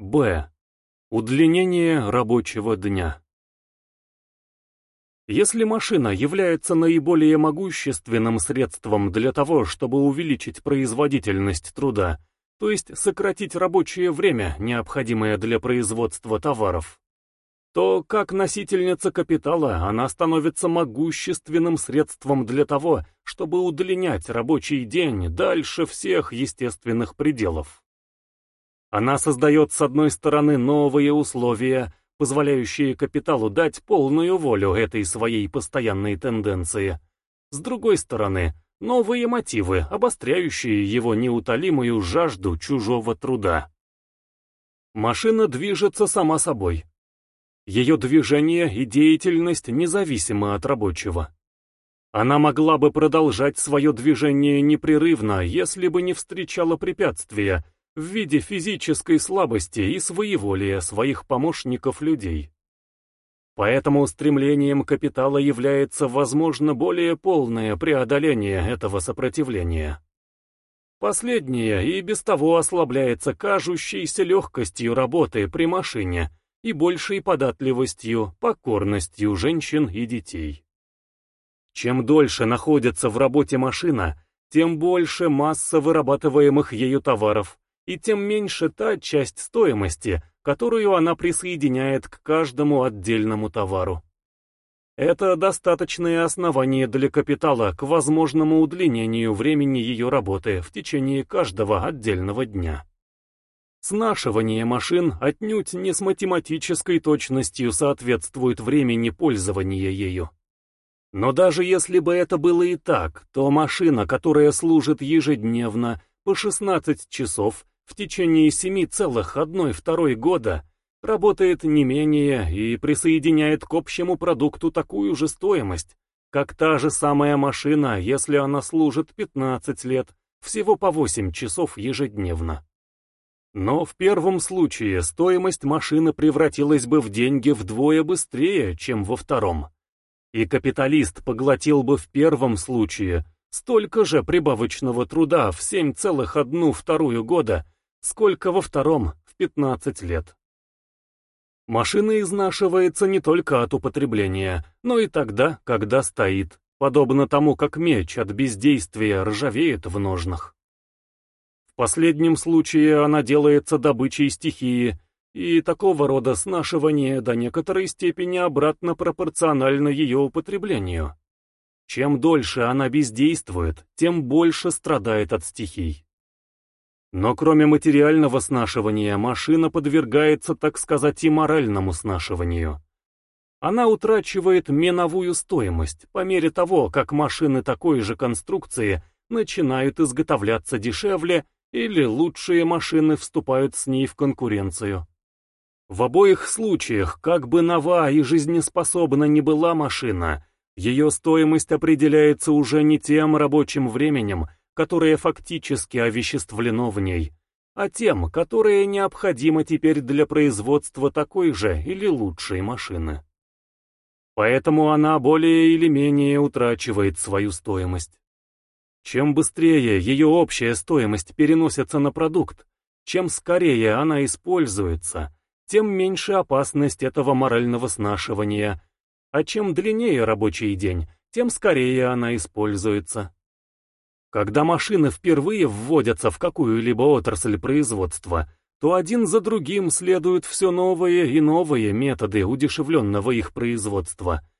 Б. Удлинение рабочего дня. Если машина является наиболее могущественным средством для того, чтобы увеличить производительность труда, то есть сократить рабочее время, необходимое для производства товаров, то как носительница капитала она становится могущественным средством для того, чтобы удлинять рабочий день дальше всех естественных пределов. Она создает с одной стороны новые условия, позволяющие капиталу дать полную волю этой своей постоянной тенденции. С другой стороны, новые мотивы, обостряющие его неутолимую жажду чужого труда. Машина движется сама собой, ее движение и деятельность независимы от рабочего. Она могла бы продолжать свое движение непрерывно, если бы не встречала препятствия в виде физической слабости и своеволия своих помощников-людей. Поэтому стремлением капитала является, возможно, более полное преодоление этого сопротивления. Последнее и без того ослабляется кажущейся легкостью работы при машине – и большей податливостью, покорностью женщин и детей. Чем дольше находится в работе машина, тем больше масса вырабатываемых ею товаров, и тем меньше та часть стоимости, которую она присоединяет к каждому отдельному товару. Это достаточное основание для капитала к возможному удлинению времени ее работы в течение каждого отдельного дня. Снашивание машин отнюдь не с математической точностью соответствует времени пользования ею. Но даже если бы это было и так, то машина, которая служит ежедневно по 16 часов в течение 7,1-2 года, работает не менее и присоединяет к общему продукту такую же стоимость, как та же самая машина, если она служит 15 лет, всего по 8 часов ежедневно. Но в первом случае стоимость машины превратилась бы в деньги вдвое быстрее, чем во втором. И капиталист поглотил бы в первом случае столько же прибавочного труда в 7,1 года, сколько во втором в 15 лет. Машина изнашивается не только от употребления, но и тогда, когда стоит, подобно тому, как меч от бездействия ржавеет в ножнах последнем случае она делается добычей стихии, и такого рода снашивание до некоторой степени обратно пропорционально ее употреблению. Чем дольше она бездействует, тем больше страдает от стихий. Но кроме материального снашивания, машина подвергается, так сказать, и моральному снашиванию. Она утрачивает меновую стоимость по мере того, как машины такой же конструкции начинают изготовляться дешевле или лучшие машины вступают с ней в конкуренцию. В обоих случаях, как бы нова и жизнеспособна не была машина, ее стоимость определяется уже не тем рабочим временем, которое фактически овеществлено в ней, а тем, которое необходимо теперь для производства такой же или лучшей машины. Поэтому она более или менее утрачивает свою стоимость. Чем быстрее ее общая стоимость переносится на продукт, чем скорее она используется, тем меньше опасность этого морального снашивания, а чем длиннее рабочий день, тем скорее она используется. Когда машины впервые вводятся в какую-либо отрасль производства, то один за другим следуют все новые и новые методы удешевленного их производства –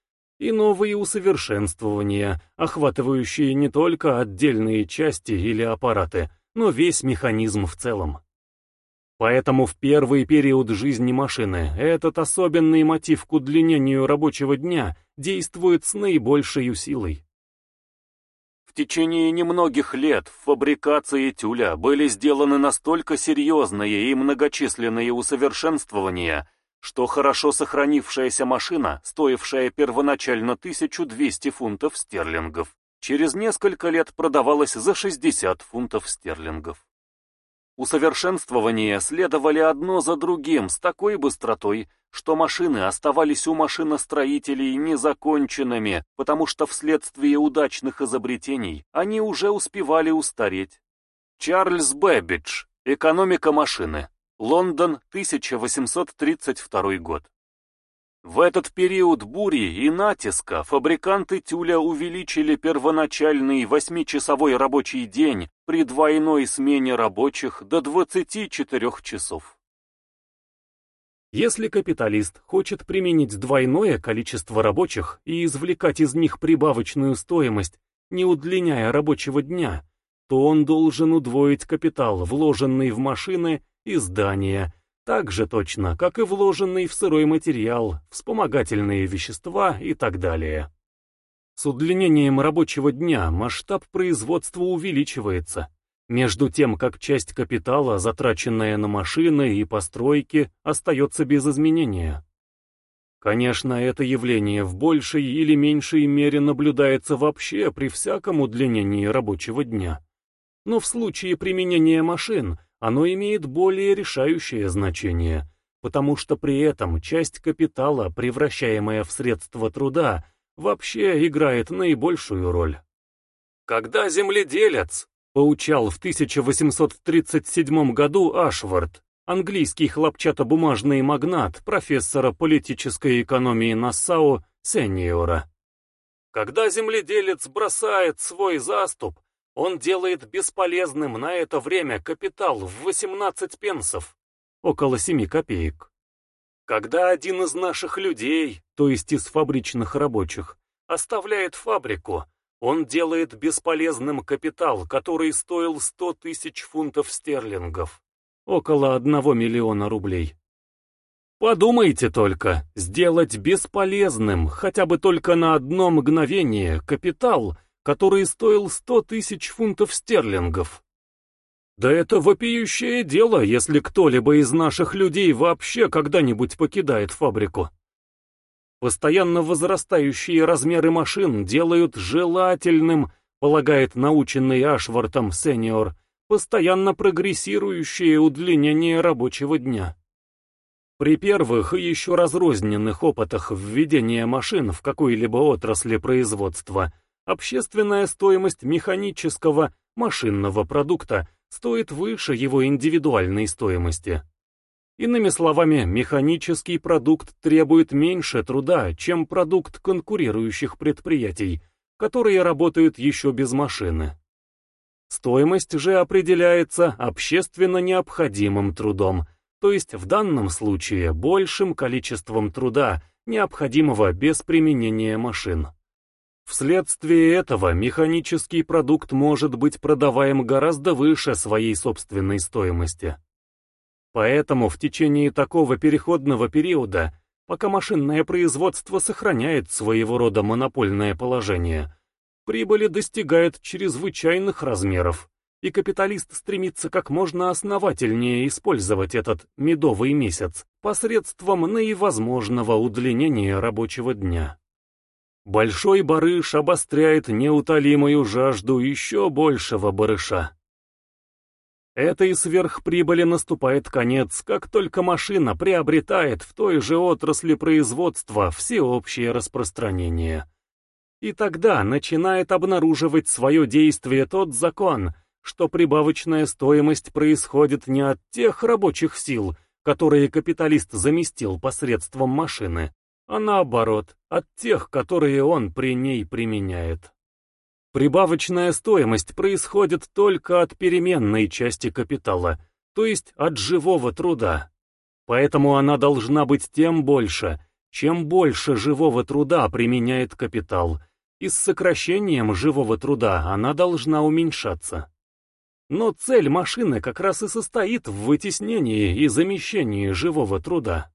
и новые усовершенствования, охватывающие не только отдельные части или аппараты, но весь механизм в целом. Поэтому в первый период жизни машины этот особенный мотив к удлинению рабочего дня действует с наибольшей силой. В течение немногих лет в фабрикации тюля были сделаны настолько серьезные и многочисленные усовершенствования, что хорошо сохранившаяся машина, стоившая первоначально 1200 фунтов стерлингов, через несколько лет продавалась за 60 фунтов стерлингов. Усовершенствования следовали одно за другим с такой быстротой, что машины оставались у машиностроителей незаконченными, потому что вследствие удачных изобретений они уже успевали устареть. Чарльз Бэббидж. Экономика машины. Лондон, 1832 год. В этот период бури и натиска фабриканты тюля увеличили первоначальный восьмичасовой рабочий день при двойной смене рабочих до 24 часов. Если капиталист хочет применить двойное количество рабочих и извлекать из них прибавочную стоимость, не удлиняя рабочего дня, то он должен удвоить капитал, вложенный в машины и здания, так же точно, как и вложенный в сырой материал, вспомогательные вещества и так далее. С удлинением рабочего дня масштаб производства увеличивается, между тем как часть капитала, затраченная на машины и постройки, остается без изменения. Конечно, это явление в большей или меньшей мере наблюдается вообще при всяком удлинении рабочего дня. Но в случае применения машин оно имеет более решающее значение, потому что при этом часть капитала, превращаемая в средства труда, вообще играет наибольшую роль. Когда земледелец, поучал в 1837 году Ашвард, английский хлопчатобумажный магнат профессора политической экономии Нассау сеньора. Когда земледелец бросает свой заступ, он делает бесполезным на это время капитал в 18 пенсов, около 7 копеек. Когда один из наших людей, то есть из фабричных рабочих, оставляет фабрику, он делает бесполезным капитал, который стоил 100 тысяч фунтов стерлингов, около 1 миллиона рублей. Подумайте только, сделать бесполезным хотя бы только на одно мгновение капитал, который стоил 100 тысяч фунтов стерлингов. Да это вопиющее дело, если кто-либо из наших людей вообще когда-нибудь покидает фабрику. Постоянно возрастающие размеры машин делают желательным, полагает наученный Ашвартом сеньор, постоянно прогрессирующее удлинение рабочего дня. При первых и еще разрозненных опытах введения машин в какой-либо отрасли производства общественная стоимость механического машинного продукта стоит выше его индивидуальной стоимости. Иными словами, механический продукт требует меньше труда, чем продукт конкурирующих предприятий, которые работают еще без машины. Стоимость же определяется общественно необходимым трудом, то есть в данном случае большим количеством труда, необходимого без применения машин. Вследствие этого механический продукт может быть продаваем гораздо выше своей собственной стоимости. Поэтому в течение такого переходного периода, пока машинное производство сохраняет своего рода монопольное положение, прибыли достигает чрезвычайных размеров, и капиталист стремится как можно основательнее использовать этот медовый месяц посредством наивозможного удлинения рабочего дня. Большой барыш обостряет неутолимую жажду еще большего барыша. Этой сверхприбыли наступает конец, как только машина приобретает в той же отрасли производства всеобщее распространение. И тогда начинает обнаруживать свое действие тот закон, что прибавочная стоимость происходит не от тех рабочих сил, которые капиталист заместил посредством машины, а наоборот, от тех, которые он при ней применяет. Прибавочная стоимость происходит только от переменной части капитала, то есть от живого труда. Поэтому она должна быть тем больше, чем больше живого труда применяет капитал, и с сокращением живого труда она должна уменьшаться. Но цель машины как раз и состоит в вытеснении и замещении живого труда.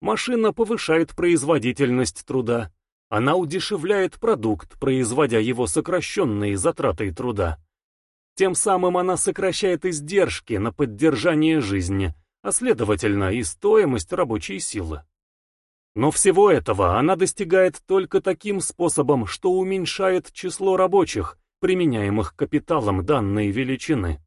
Машина повышает производительность труда, она удешевляет продукт, производя его сокращенные затратой труда. Тем самым она сокращает издержки на поддержание жизни, а следовательно и стоимость рабочей силы. Но всего этого она достигает только таким способом, что уменьшает число рабочих, применяемых капиталом данной величины.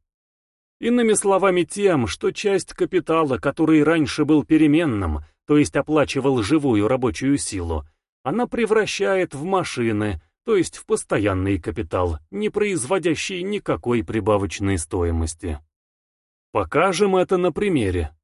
Иными словами тем, что часть капитала, который раньше был переменным, то есть оплачивал живую рабочую силу, она превращает в машины, то есть в постоянный капитал, не производящий никакой прибавочной стоимости. Покажем это на примере.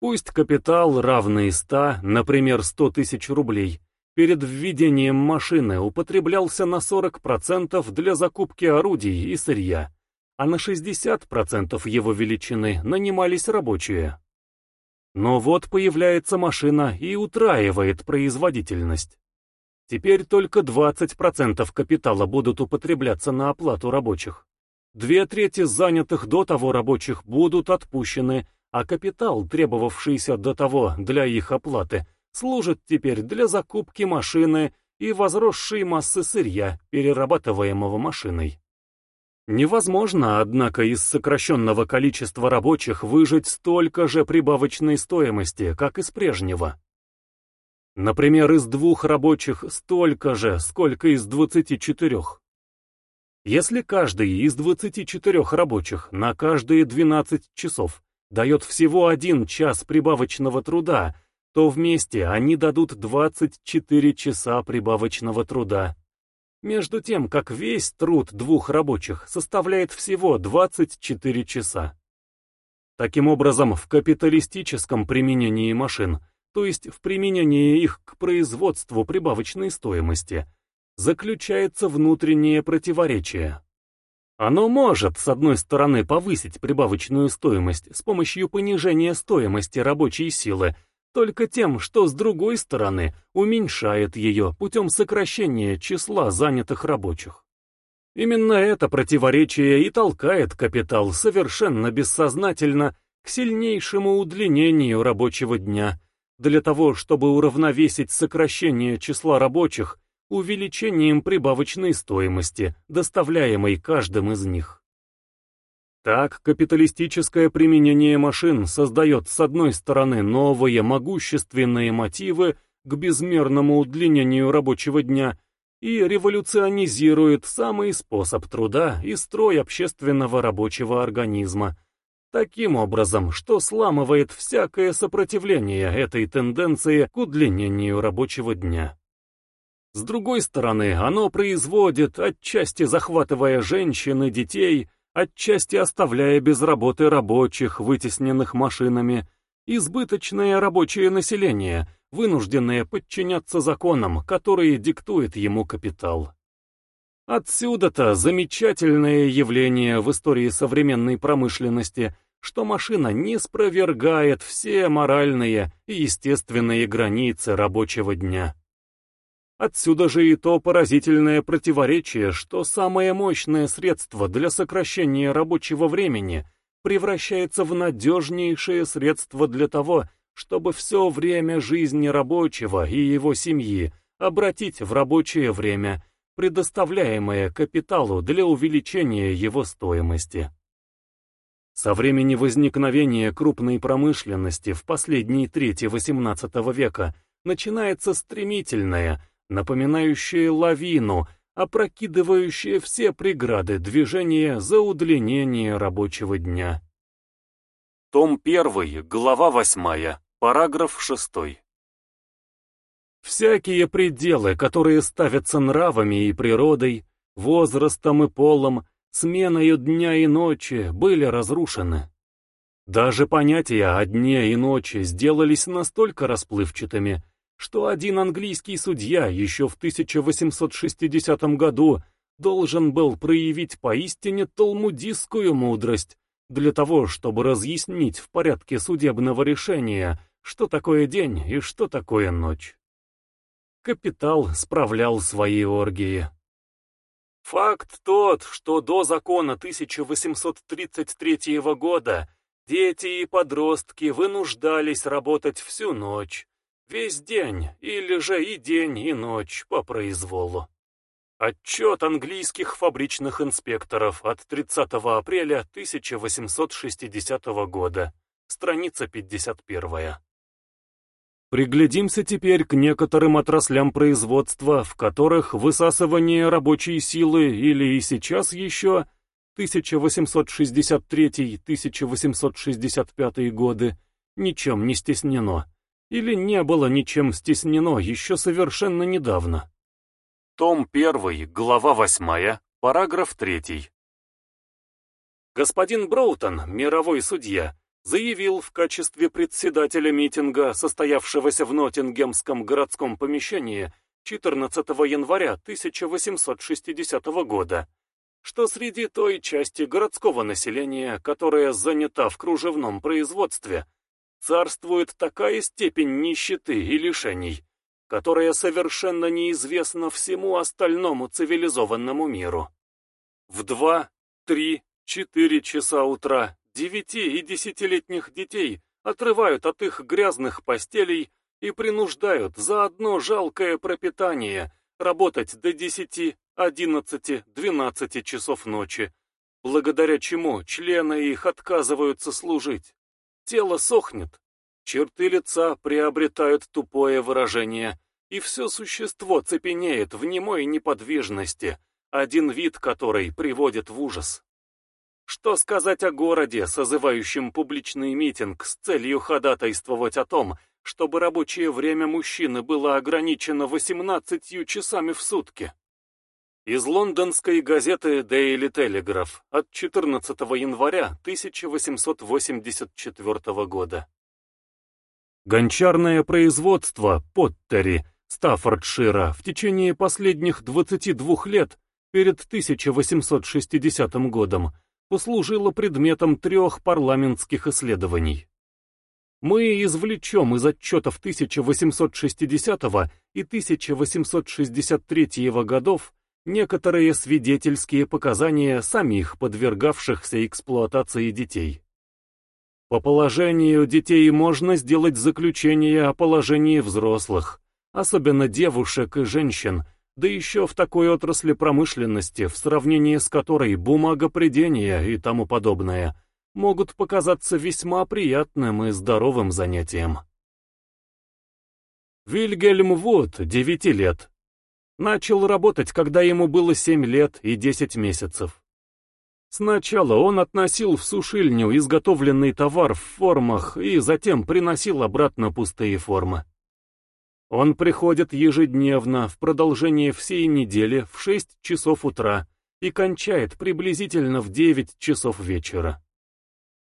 Пусть капитал, равный 100, например, 100 тысяч рублей, перед введением машины употреблялся на 40% для закупки орудий и сырья, а на 60% его величины нанимались рабочие. Но вот появляется машина и утраивает производительность. Теперь только 20% капитала будут употребляться на оплату рабочих. Две трети занятых до того рабочих будут отпущены, а капитал, требовавшийся до того для их оплаты, служит теперь для закупки машины и возросшей массы сырья, перерабатываемого машиной. Невозможно, однако, из сокращенного количества рабочих выжить столько же прибавочной стоимости, как из прежнего. Например, из двух рабочих столько же, сколько из 24. Если каждый из 24 рабочих на каждые 12 часов дает всего один час прибавочного труда, то вместе они дадут 24 часа прибавочного труда. Между тем, как весь труд двух рабочих составляет всего 24 часа. Таким образом, в капиталистическом применении машин, то есть в применении их к производству прибавочной стоимости, заключается внутреннее противоречие. Оно может, с одной стороны, повысить прибавочную стоимость с помощью понижения стоимости рабочей силы, только тем, что с другой стороны уменьшает ее путем сокращения числа занятых рабочих. Именно это противоречие и толкает капитал совершенно бессознательно к сильнейшему удлинению рабочего дня, для того, чтобы уравновесить сокращение числа рабочих увеличением прибавочной стоимости, доставляемой каждым из них. Так, капиталистическое применение машин создает с одной стороны новые могущественные мотивы к безмерному удлинению рабочего дня и революционизирует самый способ труда и строй общественного рабочего организма, таким образом, что сламывает всякое сопротивление этой тенденции к удлинению рабочего дня. С другой стороны, оно производит, отчасти захватывая женщин и детей, отчасти оставляя без работы рабочих, вытесненных машинами, избыточное рабочее население, вынужденное подчиняться законам, которые диктует ему капитал. Отсюда-то замечательное явление в истории современной промышленности, что машина не спровергает все моральные и естественные границы рабочего дня. Отсюда же и то поразительное противоречие, что самое мощное средство для сокращения рабочего времени превращается в надежнейшее средство для того, чтобы все время жизни рабочего и его семьи обратить в рабочее время, предоставляемое капиталу для увеличения его стоимости. Со времени возникновения крупной промышленности в последней трети XVIII века начинается стремительное, напоминающее лавину, опрокидывающее все преграды движения за удлинение рабочего дня. Том 1, глава 8, параграф 6. Всякие пределы, которые ставятся нравами и природой, возрастом и полом, сменою дня и ночи, были разрушены. Даже понятия о дне и ночи сделались настолько расплывчатыми, что один английский судья еще в 1860 году должен был проявить поистине талмудистскую мудрость для того, чтобы разъяснить в порядке судебного решения, что такое день и что такое ночь. Капитал справлял свои оргии. Факт тот, что до закона 1833 года дети и подростки вынуждались работать всю ночь, Весь день, или же и день, и ночь по произволу. Отчет английских фабричных инспекторов от 30 апреля 1860 года, страница 51. Приглядимся теперь к некоторым отраслям производства, в которых высасывание рабочей силы или и сейчас еще 1863-1865 годы ничем не стеснено или не было ничем стеснено еще совершенно недавно. Том 1, глава 8, параграф 3. Господин Броутон, мировой судья, заявил в качестве председателя митинга, состоявшегося в Ноттингемском городском помещении 14 января 1860 года, что среди той части городского населения, которая занята в кружевном производстве, царствует такая степень нищеты и лишений, которая совершенно неизвестна всему остальному цивилизованному миру. В два, три, четыре часа утра девяти- и десятилетних детей отрывают от их грязных постелей и принуждают за одно жалкое пропитание работать до десяти, одиннадцати, двенадцати часов ночи, благодаря чему члены их отказываются служить. Тело сохнет, черты лица приобретают тупое выражение, и все существо цепенеет в немой неподвижности, один вид которой приводит в ужас. Что сказать о городе, созывающем публичный митинг с целью ходатайствовать о том, чтобы рабочее время мужчины было ограничено 18 часами в сутки? Из лондонской газеты Daily Telegraph от 14 января 1884 года. Гончарное производство Поттери, Стаффордшира в течение последних 22 лет перед 1860 годом послужило предметом трех парламентских исследований. Мы извлечем из отчетов 1860 и 1863 годов некоторые свидетельские показания самих подвергавшихся эксплуатации детей. По положению детей можно сделать заключение о положении взрослых, особенно девушек и женщин, да еще в такой отрасли промышленности, в сравнении с которой бумагопредение и тому подобное могут показаться весьма приятным и здоровым занятием. Вильгельм Вуд, 9 лет, начал работать, когда ему было 7 лет и 10 месяцев. Сначала он относил в сушильню изготовленный товар в формах и затем приносил обратно пустые формы. Он приходит ежедневно в продолжение всей недели в 6 часов утра и кончает приблизительно в 9 часов вечера.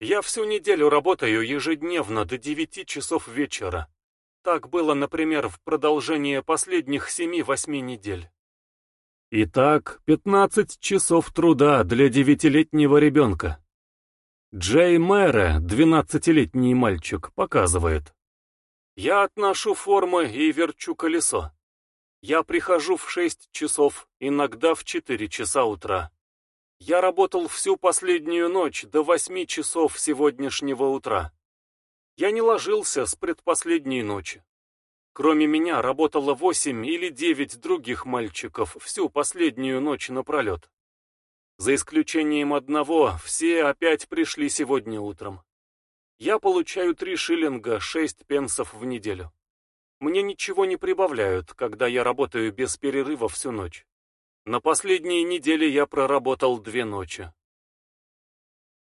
Я всю неделю работаю ежедневно до 9 часов вечера. Так было, например, в продолжение последних 7-8 недель. Итак, 15 часов труда для девятилетнего ребенка. Джей Мэра, 12-летний мальчик, показывает. Я отношу формы и верчу колесо. Я прихожу в 6 часов, иногда в 4 часа утра. Я работал всю последнюю ночь до 8 часов сегодняшнего утра. Я не ложился с предпоследней ночи. Кроме меня работало восемь или девять других мальчиков всю последнюю ночь напролет. За исключением одного, все опять пришли сегодня утром. Я получаю три шиллинга шесть пенсов в неделю. Мне ничего не прибавляют, когда я работаю без перерыва всю ночь. На последней неделе я проработал две ночи.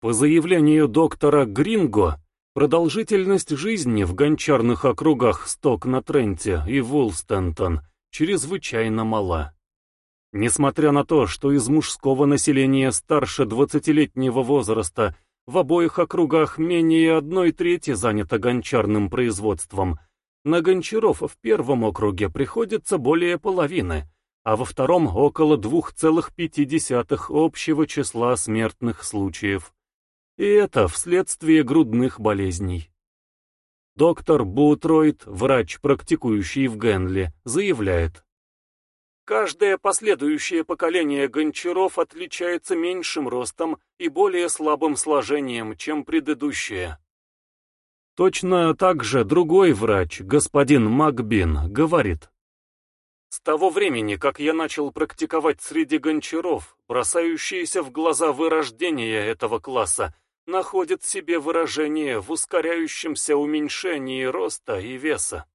По заявлению доктора Гринго, Продолжительность жизни в гончарных округах Сток-на-Тренте и Вулстентон чрезвычайно мала. Несмотря на то, что из мужского населения старше 20-летнего возраста в обоих округах менее одной трети занято гончарным производством, на гончаров в первом округе приходится более половины, а во втором около 2,5 общего числа смертных случаев. И это вследствие грудных болезней. Доктор Бутройд, врач, практикующий в Генли, заявляет. Каждое последующее поколение гончаров отличается меньшим ростом и более слабым сложением, чем предыдущее. Точно так же другой врач, господин Макбин, говорит. С того времени, как я начал практиковать среди гончаров, бросающиеся в глаза вырождения этого класса находит себе выражение в ускоряющемся уменьшении роста и веса.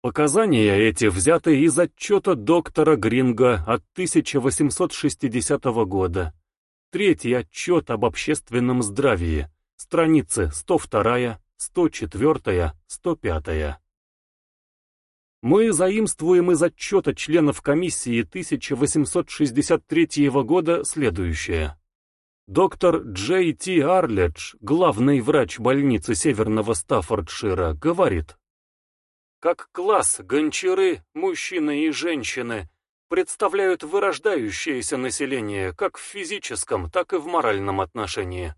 Показания эти взяты из отчета доктора Гринга от 1860 года. Третий отчет об общественном здравии, страницы 102, 104, 105. Мы заимствуем из отчета членов комиссии 1863 года следующее. Доктор Джей Ти Арледж, главный врач больницы Северного Стаффордшира, говорит, как класс гончары, мужчины и женщины, представляют вырождающееся население как в физическом, так и в моральном отношении.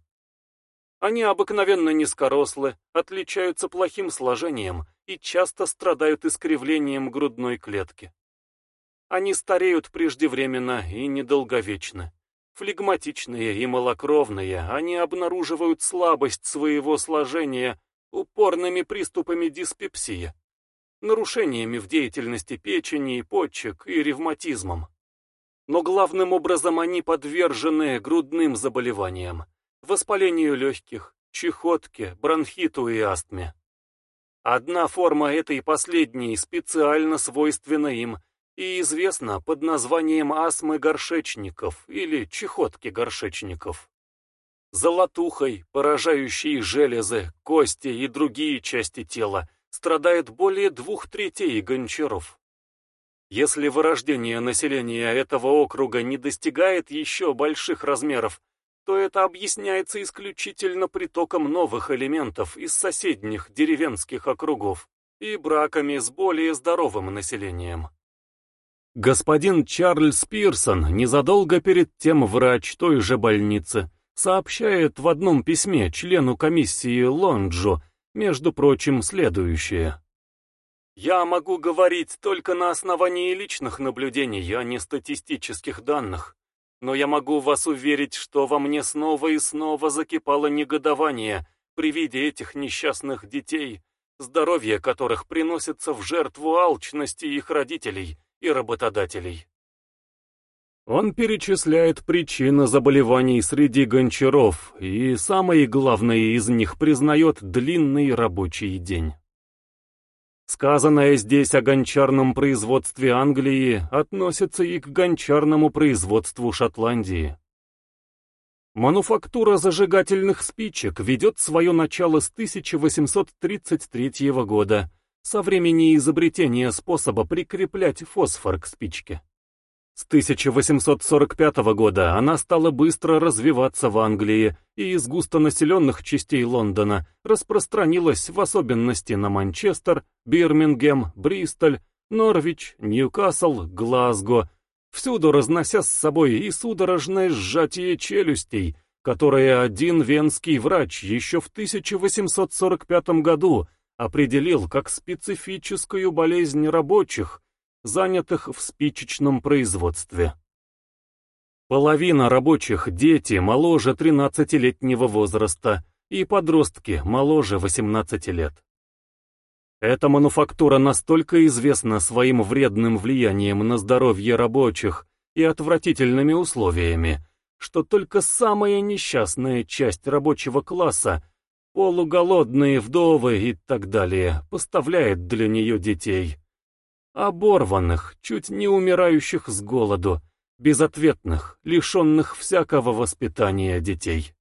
Они обыкновенно низкорослы, отличаются плохим сложением и часто страдают искривлением грудной клетки. Они стареют преждевременно и недолговечно. Флегматичные и малокровные, они обнаруживают слабость своего сложения упорными приступами диспепсии, нарушениями в деятельности печени и почек и ревматизмом. Но главным образом они подвержены грудным заболеваниям, воспалению легких, чехотке, бронхиту и астме. Одна форма этой последней специально свойственна им и известна под названием астмы горшечников или чехотки горшечников. Золотухой, поражающей железы, кости и другие части тела, страдает более двух третей гончаров. Если вырождение населения этого округа не достигает еще больших размеров, то это объясняется исключительно притоком новых элементов из соседних деревенских округов и браками с более здоровым населением. Господин Чарльз Пирсон, незадолго перед тем врач той же больницы, сообщает в одном письме члену комиссии Лонджо, между прочим, следующее. «Я могу говорить только на основании личных наблюдений, а не статистических данных, но я могу вас уверить, что во мне снова и снова закипало негодование при виде этих несчастных детей, здоровье которых приносится в жертву алчности их родителей» и работодателей. Он перечисляет причины заболеваний среди гончаров, и самое главное из них признает длинный рабочий день. Сказанное здесь о гончарном производстве Англии относится и к гончарному производству Шотландии. Мануфактура зажигательных спичек ведет свое начало с 1833 года, со времени изобретения способа прикреплять фосфор к спичке. С 1845 года она стала быстро развиваться в Англии и из густонаселенных частей Лондона распространилась в особенности на Манчестер, Бирмингем, Бристоль, Норвич, Ньюкасл, Глазго, всюду разнося с собой и судорожное сжатие челюстей, которое один венский врач еще в 1845 году определил как специфическую болезнь рабочих, занятых в спичечном производстве. Половина рабочих – дети моложе 13-летнего возраста и подростки моложе 18 лет. Эта мануфактура настолько известна своим вредным влиянием на здоровье рабочих и отвратительными условиями, что только самая несчастная часть рабочего класса полуголодные вдовы и так далее, поставляет для нее детей. Оборванных, чуть не умирающих с голоду, безответных, лишенных всякого воспитания детей.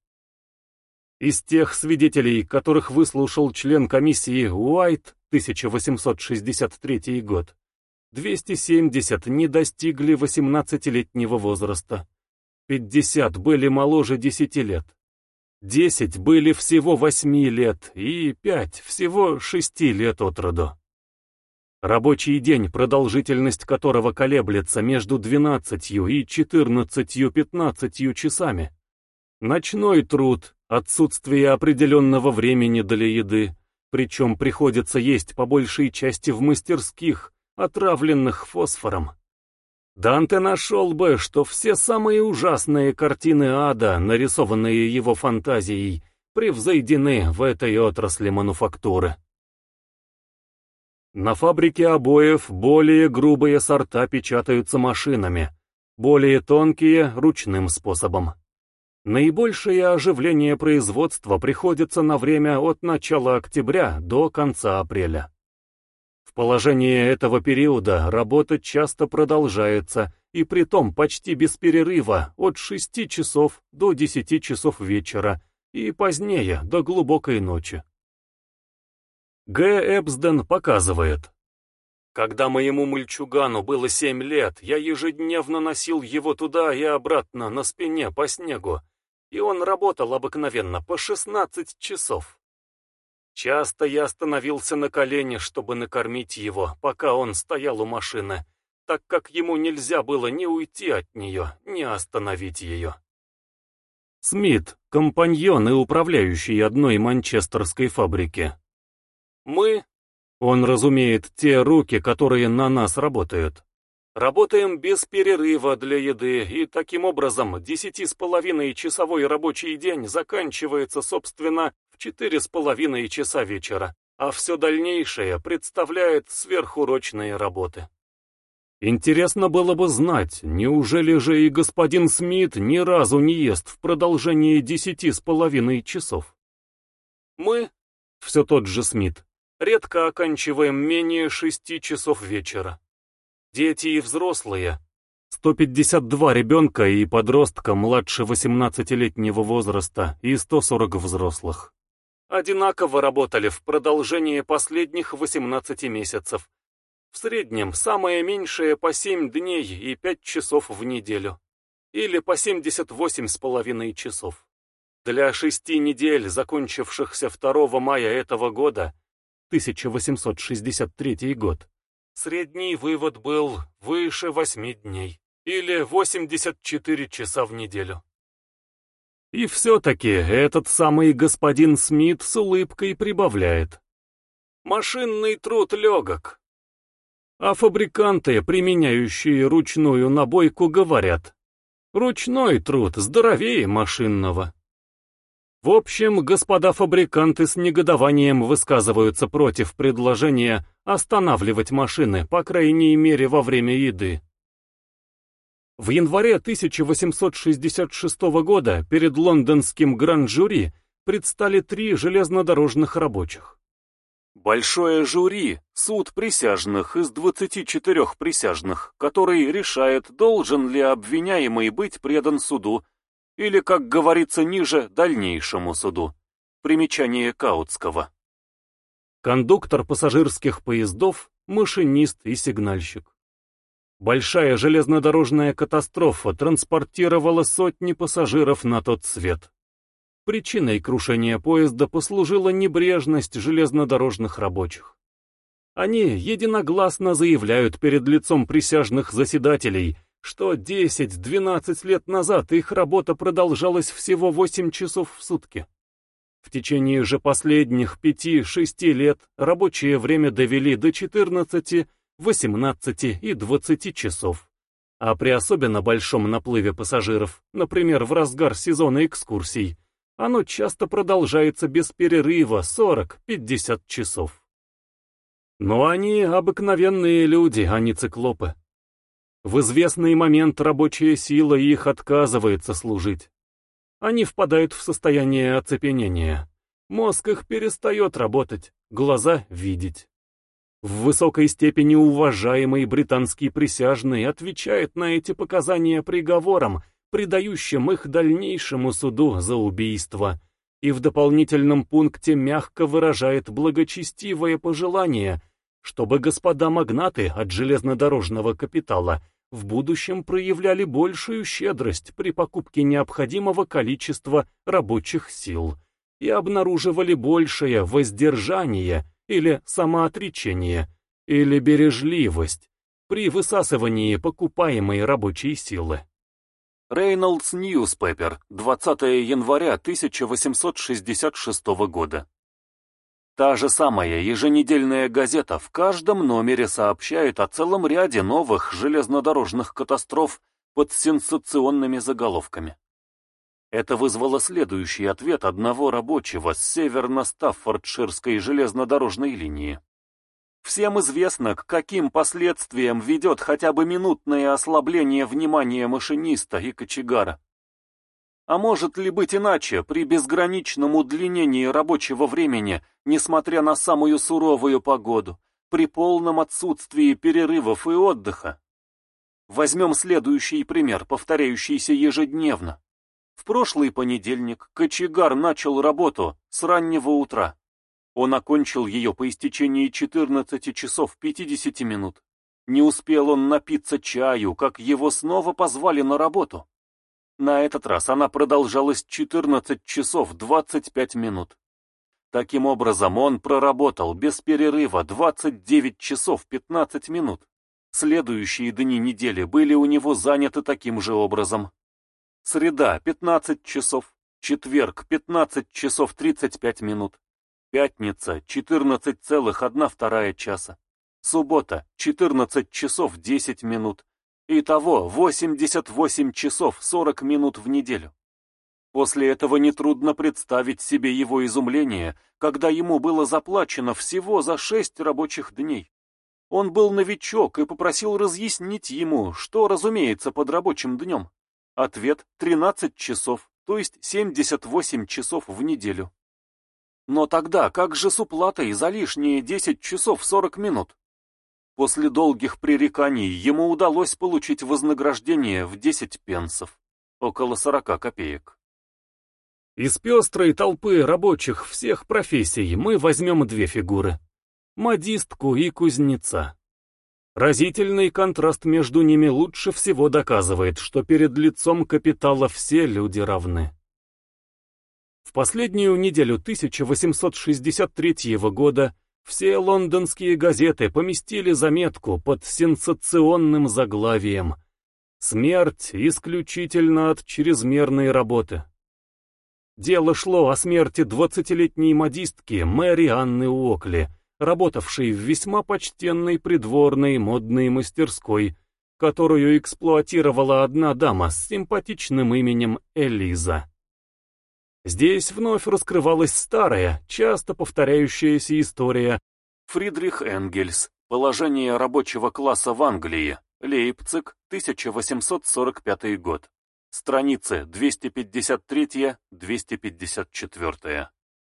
Из тех свидетелей, которых выслушал член комиссии Уайт, 1863 год, 270 не достигли 18-летнего возраста, 50 были моложе 10 лет. Десять были всего восьми лет и пять всего шести лет от роду. Рабочий день, продолжительность которого колеблется между двенадцатью и четырнадцатью-пятнадцатью часами. Ночной труд, отсутствие определенного времени для еды, причем приходится есть по большей части в мастерских, отравленных фосфором. Данте нашел бы, что все самые ужасные картины ада, нарисованные его фантазией, превзойдены в этой отрасли мануфактуры. На фабрике обоев более грубые сорта печатаются машинами, более тонкие — ручным способом. Наибольшее оживление производства приходится на время от начала октября до конца апреля. В положении этого периода работа часто продолжается, и притом почти без перерыва, от 6 часов до 10 часов вечера, и позднее, до глубокой ночи. Г. Эбсден показывает. Когда моему мальчугану было семь лет, я ежедневно носил его туда и обратно на спине по снегу, и он работал обыкновенно по 16 часов. Часто я становился на колени, чтобы накормить его, пока он стоял у машины, так как ему нельзя было ни уйти от нее, ни остановить ее. Смит, компаньон и управляющий одной манчестерской фабрики. Мы, он разумеет те руки, которые на нас работают, работаем без перерыва для еды, и таким образом десяти с половиной часовой рабочий день заканчивается, собственно, в четыре с половиной часа вечера, а все дальнейшее представляет сверхурочные работы. Интересно было бы знать, неужели же и господин Смит ни разу не ест в продолжении десяти с половиной часов? Мы, все тот же Смит, редко оканчиваем менее шести часов вечера. Дети и взрослые, 152 ребенка и подростка младше 18-летнего возраста и 140 взрослых. Одинаково работали в продолжении последних 18 месяцев, в среднем самое меньшее по 7 дней и 5 часов в неделю. Или по 78,5 часов. Для шести недель, закончившихся 2 мая этого года, 1863 год, средний вывод был выше 8 дней, или 84 часа в неделю. И все-таки этот самый господин Смит с улыбкой прибавляет. Машинный труд легок, а фабриканты, применяющие ручную набойку, говорят, ручной труд здоровее машинного. В общем, господа фабриканты с негодованием высказываются против предложения останавливать машины, по крайней мере во время еды. В январе 1866 года перед лондонским гран-жюри предстали три железнодорожных рабочих. Большое жюри, суд присяжных из 24 присяжных, который решает, должен ли обвиняемый быть предан суду, или, как говорится ниже, дальнейшему суду. Примечание Каутского. Кондуктор пассажирских поездов, машинист и сигнальщик. Большая железнодорожная катастрофа транспортировала сотни пассажиров на тот свет. Причиной крушения поезда послужила небрежность железнодорожных рабочих. Они единогласно заявляют перед лицом присяжных заседателей, что 10-12 лет назад их работа продолжалась всего 8 часов в сутки. В течение же последних 5-6 лет рабочее время довели до 14, 18 и 20 часов. А при особенно большом наплыве пассажиров, например, в разгар сезона экскурсий, оно часто продолжается без перерыва 40-50 часов. Но они обыкновенные люди, а не циклопы. В известный момент рабочая сила их отказывается служить. Они впадают в состояние оцепенения. Мозг их перестает работать, глаза видеть. В высокой степени уважаемый британский присяжный отвечает на эти показания приговором, придающим их дальнейшему суду за убийство, и в дополнительном пункте мягко выражает благочестивое пожелание, чтобы господа магнаты от железнодорожного капитала в будущем проявляли большую щедрость при покупке необходимого количества рабочих сил и обнаруживали большее воздержание или самоотречение или бережливость при высасывании покупаемой рабочей силы. Рейнольдс Ньюспепер, 20 января 1866 года. Та же самая еженедельная газета в каждом номере сообщает о целом ряде новых железнодорожных катастроф под сенсационными заголовками. Это вызвало следующий ответ одного рабочего с северно-стаффордширской железнодорожной линии. Всем известно, к каким последствиям ведет хотя бы минутное ослабление внимания машиниста и кочегара. А может ли быть иначе при безграничном удлинении рабочего времени, несмотря на самую суровую погоду, при полном отсутствии перерывов и отдыха? Возьмем следующий пример, повторяющийся ежедневно. В прошлый понедельник кочегар начал работу с раннего утра. Он окончил ее по истечении 14 часов 50 минут. Не успел он напиться чаю, как его снова позвали на работу. На этот раз она продолжалась 14 часов 25 минут. Таким образом, он проработал без перерыва 29 часов 15 минут. Следующие дни недели были у него заняты таким же образом. Среда — 15 часов, четверг — 15 часов 35 минут, пятница — 14,1 часа, суббота — 14 часов 10 минут, Итого 88 часов 40 минут в неделю. После этого нетрудно представить себе его изумление, когда ему было заплачено всего за шесть рабочих дней. Он был новичок и попросил разъяснить ему, что разумеется под рабочим днем. Ответ — 13 часов, то есть 78 часов в неделю. Но тогда как же с уплатой за лишние 10 часов 40 минут? После долгих пререканий ему удалось получить вознаграждение в 10 пенсов, около 40 копеек. Из пестрой толпы рабочих всех профессий мы возьмем две фигуры — модистку и кузнеца. Разительный контраст между ними лучше всего доказывает, что перед лицом капитала все люди равны. В последнюю неделю 1863 года все лондонские газеты поместили заметку под сенсационным заглавием «Смерть исключительно от чрезмерной работы». Дело шло о смерти двадцатилетней модистки Мэри Анны Уокли, работавшей в весьма почтенной придворной модной мастерской, которую эксплуатировала одна дама с симпатичным именем Элиза. Здесь вновь раскрывалась старая, часто повторяющаяся история Фридрих Энгельс «Положение рабочего класса в Англии», Лейпциг, 1845 год. Страницы 253-254.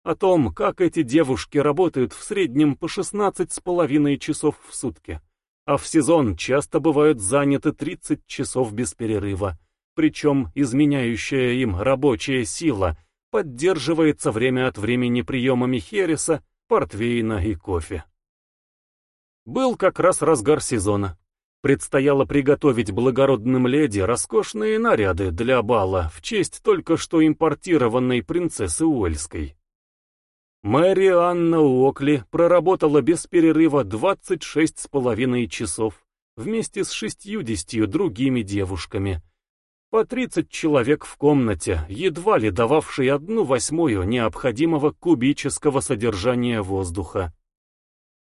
О том, как эти девушки работают в среднем по 16 с половиной часов в сутки, а в сезон часто бывают заняты 30 часов без перерыва, причем изменяющая им рабочая сила – поддерживается время от времени приемами хереса, портвейна и кофе. Был как раз разгар сезона. Предстояло приготовить благородным леди роскошные наряды для бала в честь только что импортированной принцессы Уэльской. Мэри Анна Уокли проработала без перерыва 26 с половиной часов вместе с шестьюдесятью другими девушками, по 30 человек в комнате, едва ли дававшей одну восьмую необходимого кубического содержания воздуха.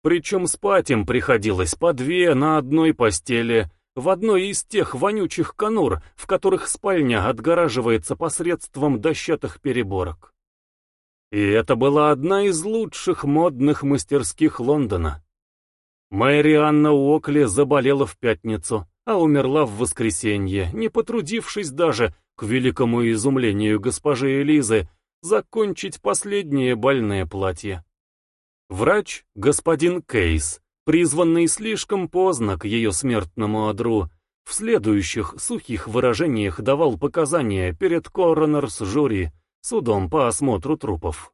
Причем спать им приходилось по две на одной постели, в одной из тех вонючих конур, в которых спальня отгораживается посредством дощатых переборок. И это была одна из лучших модных мастерских Лондона. Мэри Анна Уокли заболела в пятницу а умерла в воскресенье, не потрудившись даже, к великому изумлению госпожи Элизы, закончить последнее больное платье. Врач, господин Кейс, призванный слишком поздно к ее смертному одру, в следующих сухих выражениях давал показания перед коронерс-жюри, судом по осмотру трупов.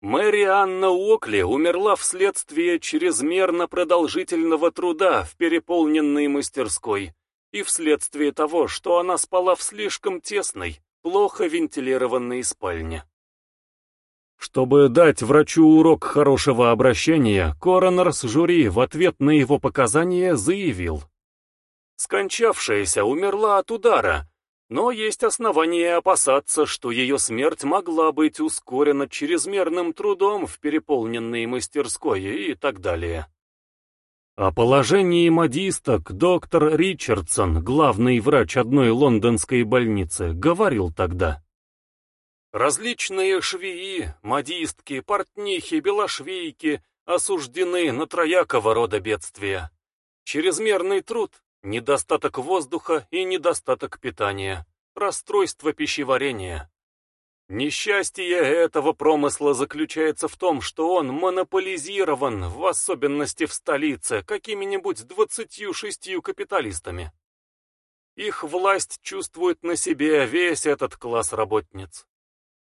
Мэри Анна Уокли умерла вследствие чрезмерно продолжительного труда в переполненной мастерской и вследствие того, что она спала в слишком тесной, плохо вентилированной спальне. Чтобы дать врачу урок хорошего обращения, коронерс жюри в ответ на его показания заявил. Скончавшаяся умерла от удара, но есть основания опасаться, что ее смерть могла быть ускорена чрезмерным трудом в переполненной мастерской и так далее. О положении модисток доктор Ричардсон, главный врач одной лондонской больницы, говорил тогда. Различные швеи, модистки, портнихи, белошвейки осуждены на троякого рода бедствия. Чрезмерный труд, Недостаток воздуха и недостаток питания. Расстройство пищеварения. Несчастье этого промысла заключается в том, что он монополизирован, в особенности в столице, какими-нибудь двадцатью шестью капиталистами. Их власть чувствует на себе весь этот класс работниц.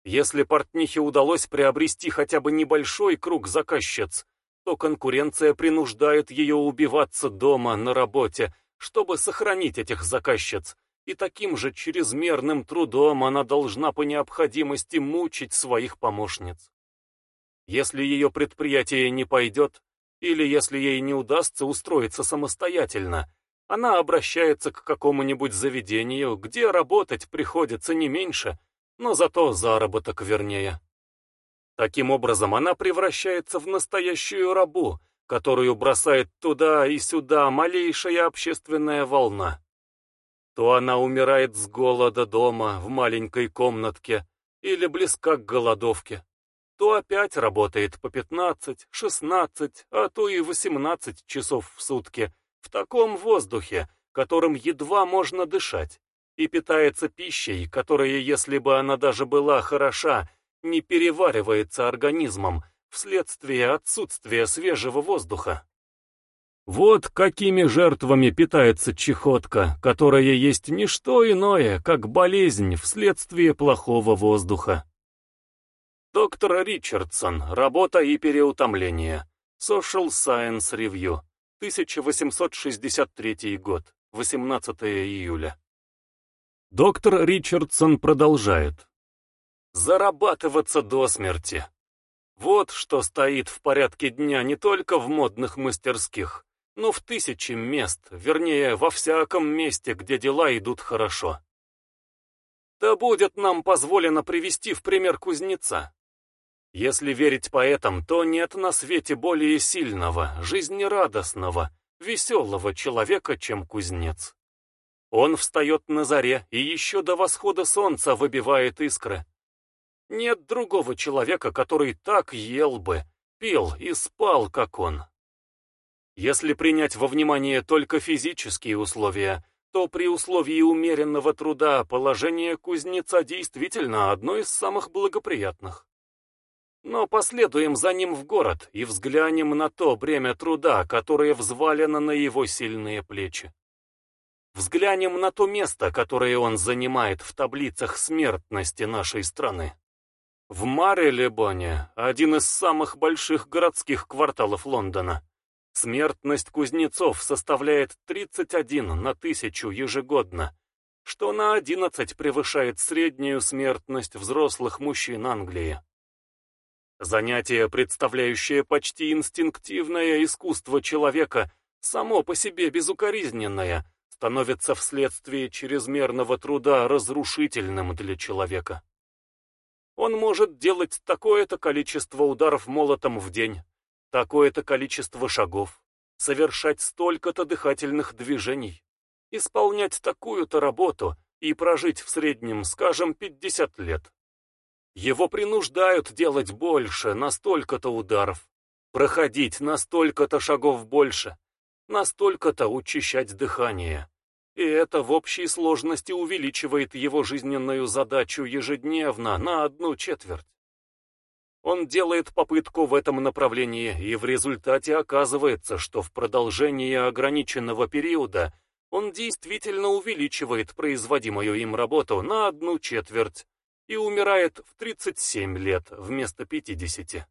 Если портнихе удалось приобрести хотя бы небольшой круг заказчиц, то конкуренция принуждает ее убиваться дома на работе, чтобы сохранить этих заказчиц, и таким же чрезмерным трудом она должна по необходимости мучить своих помощниц. Если ее предприятие не пойдет, или если ей не удастся устроиться самостоятельно, она обращается к какому-нибудь заведению, где работать приходится не меньше, но зато заработок вернее. Таким образом, она превращается в настоящую рабу, которую бросает туда и сюда малейшая общественная волна. То она умирает с голода дома в маленькой комнатке или близка к голодовке, то опять работает по 15, 16, а то и 18 часов в сутки в таком воздухе, которым едва можно дышать, и питается пищей, которая, если бы она даже была хороша, не переваривается организмом вследствие отсутствия свежего воздуха. Вот какими жертвами питается чехотка, которая есть не что иное, как болезнь вследствие плохого воздуха. Доктор Ричардсон. Работа и переутомление. Social Science Review. 1863 год. 18 июля. Доктор Ричардсон продолжает. Зарабатываться до смерти. Вот что стоит в порядке дня не только в модных мастерских, но в тысячи мест, вернее, во всяком месте, где дела идут хорошо. Да будет нам позволено привести в пример кузнеца. Если верить поэтам, то нет на свете более сильного, жизнерадостного, веселого человека, чем кузнец. Он встает на заре и еще до восхода солнца выбивает искры. Нет другого человека, который так ел бы, пил и спал, как он. Если принять во внимание только физические условия, то при условии умеренного труда положение кузнеца действительно одно из самых благоприятных. Но последуем за ним в город и взглянем на то бремя труда, которое взвалено на его сильные плечи. Взглянем на то место, которое он занимает в таблицах смертности нашей страны. В Марелебоне, один из самых больших городских кварталов Лондона, смертность кузнецов составляет 31 на тысячу ежегодно, что на 11 превышает среднюю смертность взрослых мужчин Англии. Занятие, представляющее почти инстинктивное искусство человека, само по себе безукоризненное, становится вследствие чрезмерного труда разрушительным для человека. Он может делать такое-то количество ударов молотом в день, такое-то количество шагов, совершать столько-то дыхательных движений, исполнять такую-то работу и прожить в среднем, скажем, 50 лет. Его принуждают делать больше, на столько-то ударов, проходить на столько-то шагов больше, на столько-то учащать дыхание, и это в общей сложности увеличивает его жизненную задачу ежедневно на одну четверть. Он делает попытку в этом направлении, и в результате оказывается, что в продолжении ограниченного периода он действительно увеличивает производимую им работу на одну четверть и умирает в 37 лет вместо 50.